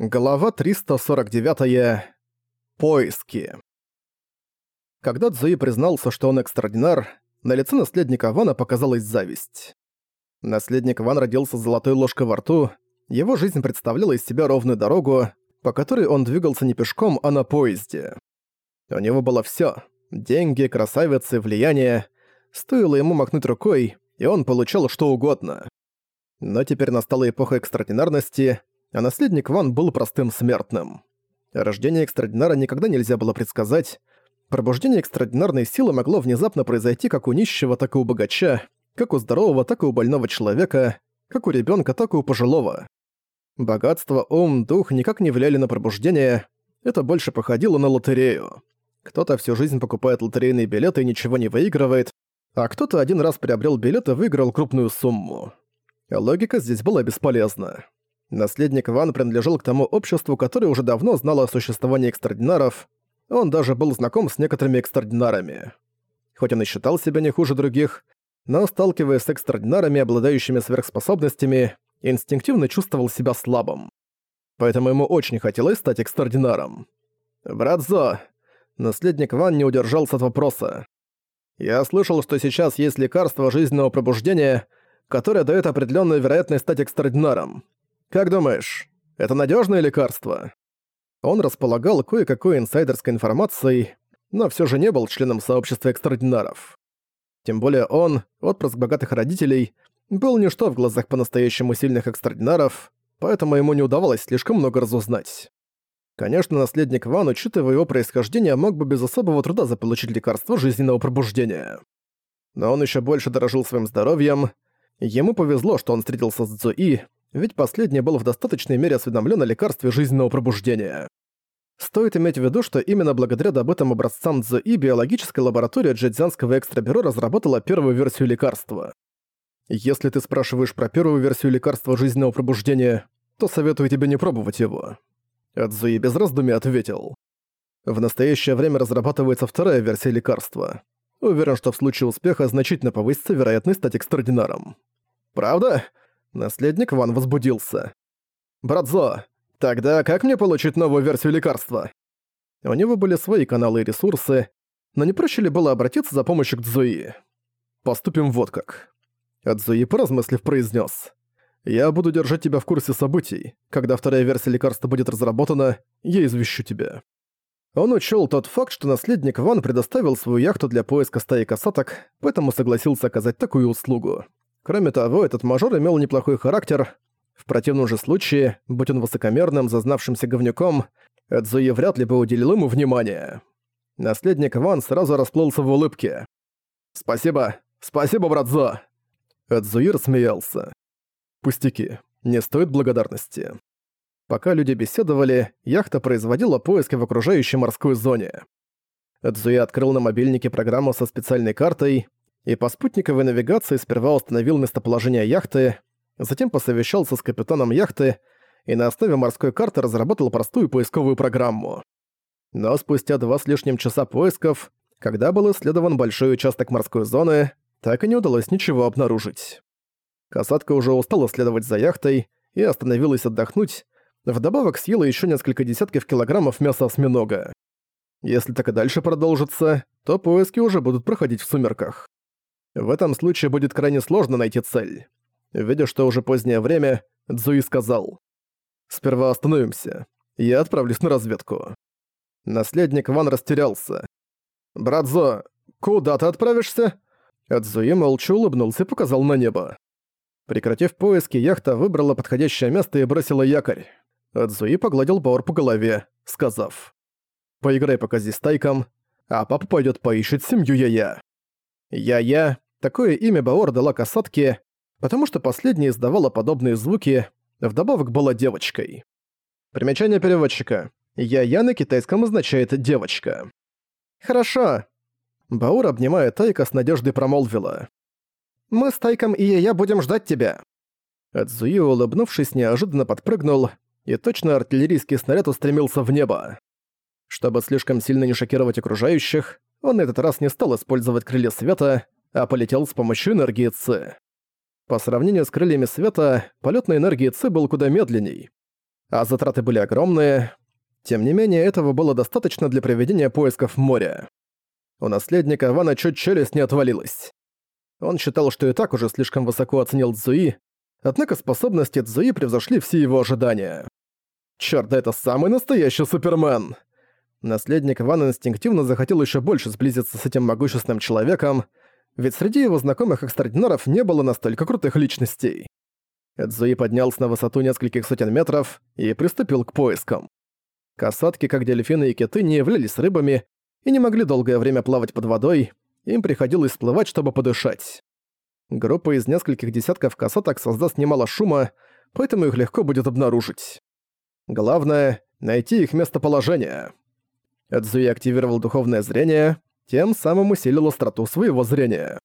Глава 349. Поиски. Когда Цзуи признался, что он экстраординар, на лице наследника Вана показалась зависть. Наследник Ван родился с золотой ложкой во рту, его жизнь представляла из себя ровную дорогу, по которой он двигался не пешком, а на поезде. У него было всё — деньги, красавицы, влияние. Стоило ему махнуть рукой, и он получал что угодно. Но теперь настала эпоха экстраординарности — а наследник Ван был простым смертным. Рождение экстраординара никогда нельзя было предсказать. Пробуждение экстраординарной силы могло внезапно произойти как у нищего, так и у богача, как у здорового, так и у больного человека, как у ребенка, так и у пожилого. Богатство, ум, дух никак не влияли на пробуждение, это больше походило на лотерею. Кто-то всю жизнь покупает лотерейные билеты и ничего не выигрывает, а кто-то один раз приобрел билет и выиграл крупную сумму. Логика здесь была бесполезна. Наследник Ван принадлежал к тому обществу, которое уже давно знало о существовании экстрадинаров. Он даже был знаком с некоторыми экстрадинарами. Хоть он и считал себя не хуже других, но, сталкиваясь с экстрадинарами, обладающими сверхспособностями, инстинктивно чувствовал себя слабым. Поэтому ему очень хотелось стать экстрадинаром. «Брат Зо!» Наследник Ван не удержался от вопроса. «Я слышал, что сейчас есть лекарство жизненного пробуждения, которое дает определенную вероятность стать экстрадинаром. Как думаешь, это надежное лекарство? Он располагал кое-какой инсайдерской информацией, но все же не был членом сообщества экстраординаров. Тем более он, отпрыск богатых родителей, был ничто в глазах по-настоящему сильных экстраординаров, поэтому ему не удавалось слишком много разузнать. Конечно, наследник Ван, учитывая его происхождение, мог бы без особого труда заполучить лекарство жизненного пробуждения. Но он еще больше дорожил своим здоровьем. Ему повезло, что он встретился с Цзуи, ведь последний был в достаточной мере осведомлен о лекарстве жизненного пробуждения. Стоит иметь в виду, что именно благодаря добытым образцам ЦЗИ биологическая лаборатория Джедзянского экстрабюро разработала первую версию лекарства. Если ты спрашиваешь про первую версию лекарства жизненного пробуждения, то советую тебе не пробовать его. Цзуи без раздумий ответил. В настоящее время разрабатывается вторая версия лекарства. Уверен, что в случае успеха значительно повысится вероятность стать экстраординаром. Правда? Наследник Ван возбудился. «Братзо, тогда как мне получить новую версию лекарства?» У него были свои каналы и ресурсы, но не проще ли было обратиться за помощью к Цзуи? «Поступим вот как». А Цзуи, поразмыслив, произнес: «Я буду держать тебя в курсе событий. Когда вторая версия лекарства будет разработана, я извещу тебя». Он учел тот факт, что наследник Ван предоставил свою яхту для поиска стаи касаток, поэтому согласился оказать такую услугу. Кроме того, этот мажор имел неплохой характер. В противном же случае, будь он высокомерным, зазнавшимся говнюком, Эдзуи вряд ли бы уделил ему внимание. Наследник Ван сразу расплылся в улыбке. «Спасибо, спасибо, брат Зо!» Эдзуи рассмеялся. «Пустяки, не стоит благодарности». Пока люди беседовали, яхта производила поиски в окружающей морской зоне. Эдзуи открыл на мобильнике программу со специальной картой, и по спутниковой навигации сперва установил местоположение яхты, затем посовещался с капитаном яхты и на основе морской карты разработал простую поисковую программу. Но спустя два с лишним часа поисков, когда был исследован большой участок морской зоны, так и не удалось ничего обнаружить. Касатка уже устала следовать за яхтой и остановилась отдохнуть, вдобавок съела еще несколько десятков килограммов мяса осьминога. Если так и дальше продолжится, то поиски уже будут проходить в сумерках. В этом случае будет крайне сложно найти цель. Видя, что уже позднее время, Цзуи сказал. «Сперва остановимся. Я отправлюсь на разведку». Наследник Ван растерялся. «Брат Зо, куда ты отправишься?» Цзуи молча улыбнулся и показал на небо. Прекратив поиски, яхта выбрала подходящее место и бросила якорь. Цзуи погладил Баор по голове, сказав. «Поиграй пока здесь тайком, а папа пойдет поищет семью Я-Я». Я-Я Такое имя Баор дала касатке, потому что последняя издавала подобные звуки, вдобавок была девочкой. Примечание переводчика. Я-я на китайском означает «девочка». «Хорошо». Баур, обнимая Тайка, с надеждой промолвила. «Мы с Тайком и я будем ждать тебя». Эдзуи, улыбнувшись, неожиданно подпрыгнул, и точно артиллерийский снаряд устремился в небо. Чтобы слишком сильно не шокировать окружающих, он на этот раз не стал использовать крылья света, а полетел с помощью энергии Ц. По сравнению с крыльями света, полет на энергии Ц был куда медленней. а затраты были огромные. Тем не менее, этого было достаточно для проведения поисков в море. У наследника Вана чуть челюсть не отвалилась. Он считал, что и так уже слишком высоко оценил Цзуи, однако способности Цзуи превзошли все его ожидания. Чёрт, да это самый настоящий Супермен! Наследник Ван инстинктивно захотел еще больше сблизиться с этим могущественным человеком, ведь среди его знакомых экстрадинаров не было настолько крутых личностей. Эдзуи поднялся на высоту нескольких сотен метров и приступил к поискам. Касатки, как дельфины и киты, не являлись рыбами и не могли долгое время плавать под водой, им приходилось всплывать, чтобы подышать. Группа из нескольких десятков касаток создаст немало шума, поэтому их легко будет обнаружить. Главное — найти их местоположение. Эдзуи активировал духовное зрение, тем самым усилил остроту своего зрения.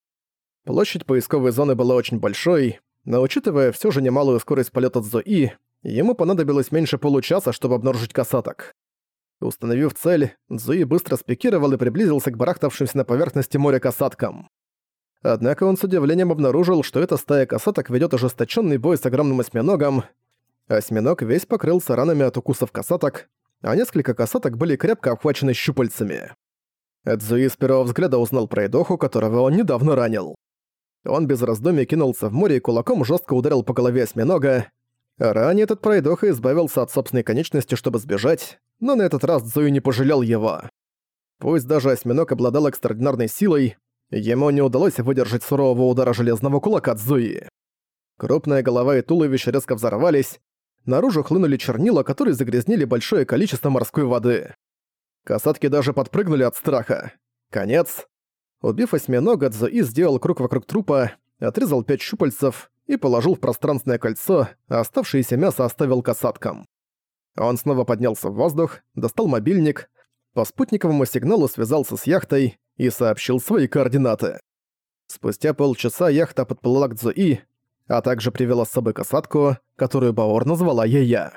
Площадь поисковой зоны была очень большой, но учитывая все же немалую скорость полета Цзуи, ему понадобилось меньше получаса, чтобы обнаружить касаток. Установив цель, Цзуи быстро спикировал и приблизился к барахтавшимся на поверхности моря касаткам. Однако он с удивлением обнаружил, что эта стая касаток ведет ожесточенный бой с огромным осьминогом. Осьминог весь покрылся ранами от укусов касаток, а несколько касаток были крепко обхвачены щупальцами. Эдзуи с первого взгляда узнал про Эдоху, которого он недавно ранил. Он без раздумий кинулся в море и кулаком жестко ударил по голове осьминога. Ранее этот пройдоха избавился от собственной конечности, чтобы сбежать, но на этот раз Зуи не пожалел его. Пусть даже осьминог обладал экстраординарной силой, ему не удалось выдержать сурового удара железного кулака Цзуи. Крупная голова и туловище резко взорвались, наружу хлынули чернила, которые загрязнили большое количество морской воды. Касатки даже подпрыгнули от страха. Конец. Убив осьминога, Цзуи сделал круг вокруг трупа, отрезал пять щупальцев и положил в пространственное кольцо, а оставшееся мясо оставил касаткам. Он снова поднялся в воздух, достал мобильник, по спутниковому сигналу связался с яхтой и сообщил свои координаты. Спустя полчаса яхта подплыла к Цзуи, а также привела с собой касатку, которую Баор назвала Ея.